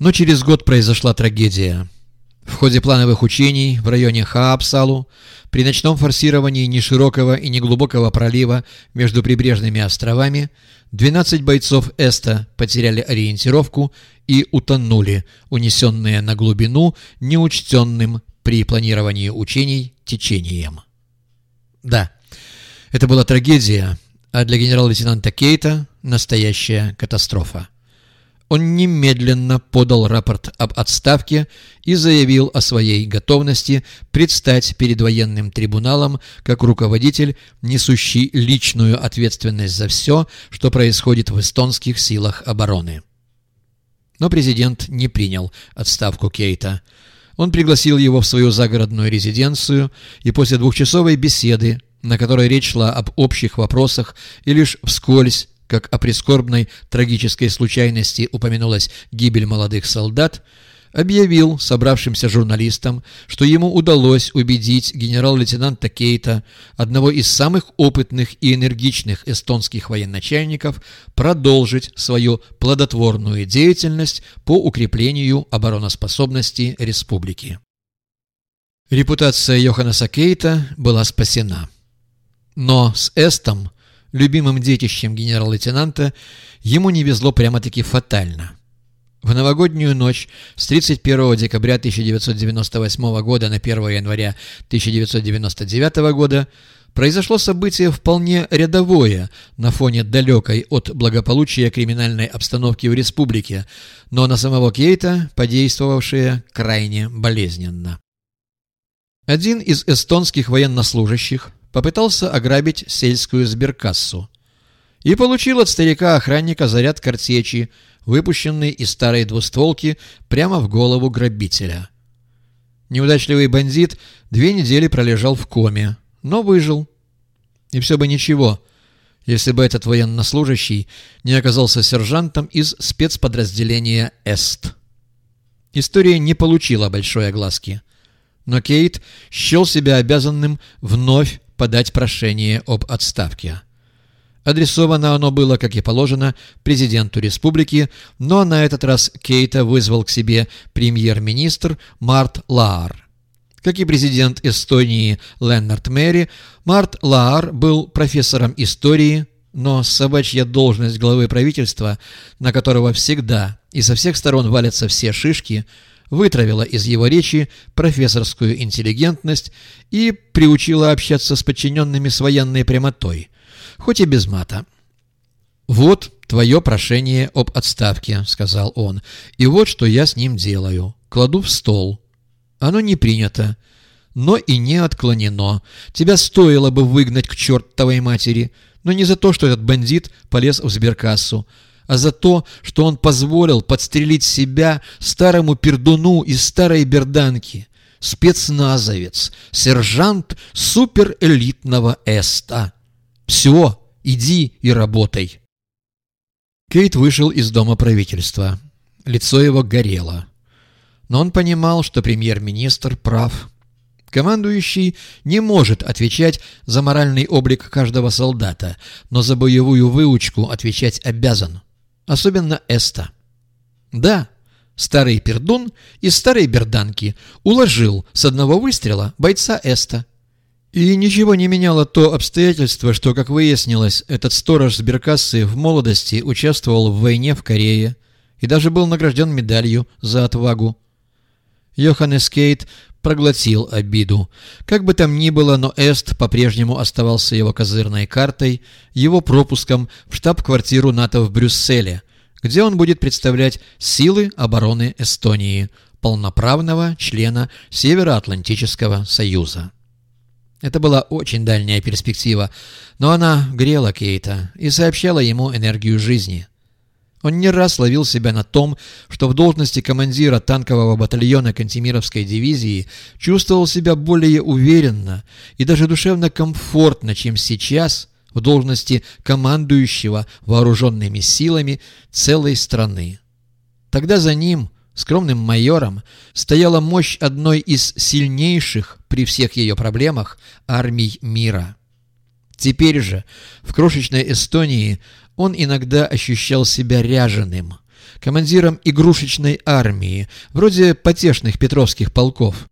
Но через год произошла трагедия. В ходе плановых учений в районе Хаапсалу при ночном форсировании неширокого и неглубокого пролива между прибрежными островами 12 бойцов Эста потеряли ориентировку и утонули, унесенные на глубину неучтенным при планировании учений течением. Да, это была трагедия, а для генерал-лейтенанта Кейта настоящая катастрофа он немедленно подал рапорт об отставке и заявил о своей готовности предстать перед военным трибуналом как руководитель, несущий личную ответственность за все, что происходит в эстонских силах обороны. Но президент не принял отставку Кейта. Он пригласил его в свою загородную резиденцию и после двухчасовой беседы, на которой речь шла об общих вопросах и лишь вскользь как о прискорбной трагической случайности упомянулась гибель молодых солдат, объявил собравшимся журналистам, что ему удалось убедить генерал-лейтенанта Кейта, одного из самых опытных и энергичных эстонских военачальников, продолжить свою плодотворную деятельность по укреплению обороноспособности республики. Репутация Йоханнеса Кейта была спасена. Но с Эстом любимым детищем генерал-лейтенанта, ему не везло прямо-таки фатально. В новогоднюю ночь с 31 декабря 1998 года на 1 января 1999 года произошло событие вполне рядовое на фоне далекой от благополучия криминальной обстановки в республике, но на самого Кейта подействовавшее крайне болезненно. Один из эстонских военнослужащих, попытался ограбить сельскую сберкассу и получил от старика-охранника заряд картечи, выпущенный из старой двустволки прямо в голову грабителя. Неудачливый бандит две недели пролежал в коме, но выжил. И все бы ничего, если бы этот военнослужащий не оказался сержантом из спецподразделения «Эст». История не получила большой огласки, но Кейт счел себя обязанным вновь подать прошение об отставке. Адресовано оно было, как и положено, президенту республики, но на этот раз Кейта вызвал к себе премьер-министр Март Лаар. Как и президент Эстонии Леннард Мэри, Март Лаар был профессором истории, но собачья должность главы правительства, на которого всегда и со всех сторон валятся все шишки – вытравила из его речи профессорскую интеллигентность и приучила общаться с подчиненными с военной прямотой, хоть и без мата. «Вот твое прошение об отставке», — сказал он, — «и вот что я с ним делаю. Кладу в стол. Оно не принято, но и не отклонено. Тебя стоило бы выгнать к чертовой матери, но не за то, что этот бандит полез в сберкассу, а за то, что он позволил подстрелить себя старому пердуну из старой берданки, спецназовец, сержант суперэлитного эста. Все, иди и работай. Кейт вышел из дома правительства. Лицо его горело. Но он понимал, что премьер-министр прав. Командующий не может отвечать за моральный облик каждого солдата, но за боевую выучку отвечать обязан особенно Эста. Да, старый пердун из старой берданки уложил с одного выстрела бойца Эста. И ничего не меняло то обстоятельство, что, как выяснилось, этот сторож сберкассы в молодости участвовал в войне в Корее и даже был награжден медалью за отвагу. Йоханнес Кейт проглотил обиду. Как бы там ни было, но Эст по-прежнему оставался его козырной картой, его пропуском в штаб-квартиру НАТО в Брюсселе, где он будет представлять силы обороны Эстонии, полноправного члена Североатлантического Союза. Это была очень дальняя перспектива, но она грела Кейта и сообщала ему энергию жизни. Он не раз ловил себя на том, что в должности командира танкового батальона Кантемировской дивизии чувствовал себя более уверенно и даже душевно комфортно, чем сейчас в должности командующего вооруженными силами целой страны. Тогда за ним, скромным майором, стояла мощь одной из сильнейших при всех ее проблемах армий мира. Теперь же, в крошечной Эстонии, он иногда ощущал себя ряженым, командиром игрушечной армии, вроде потешных петровских полков.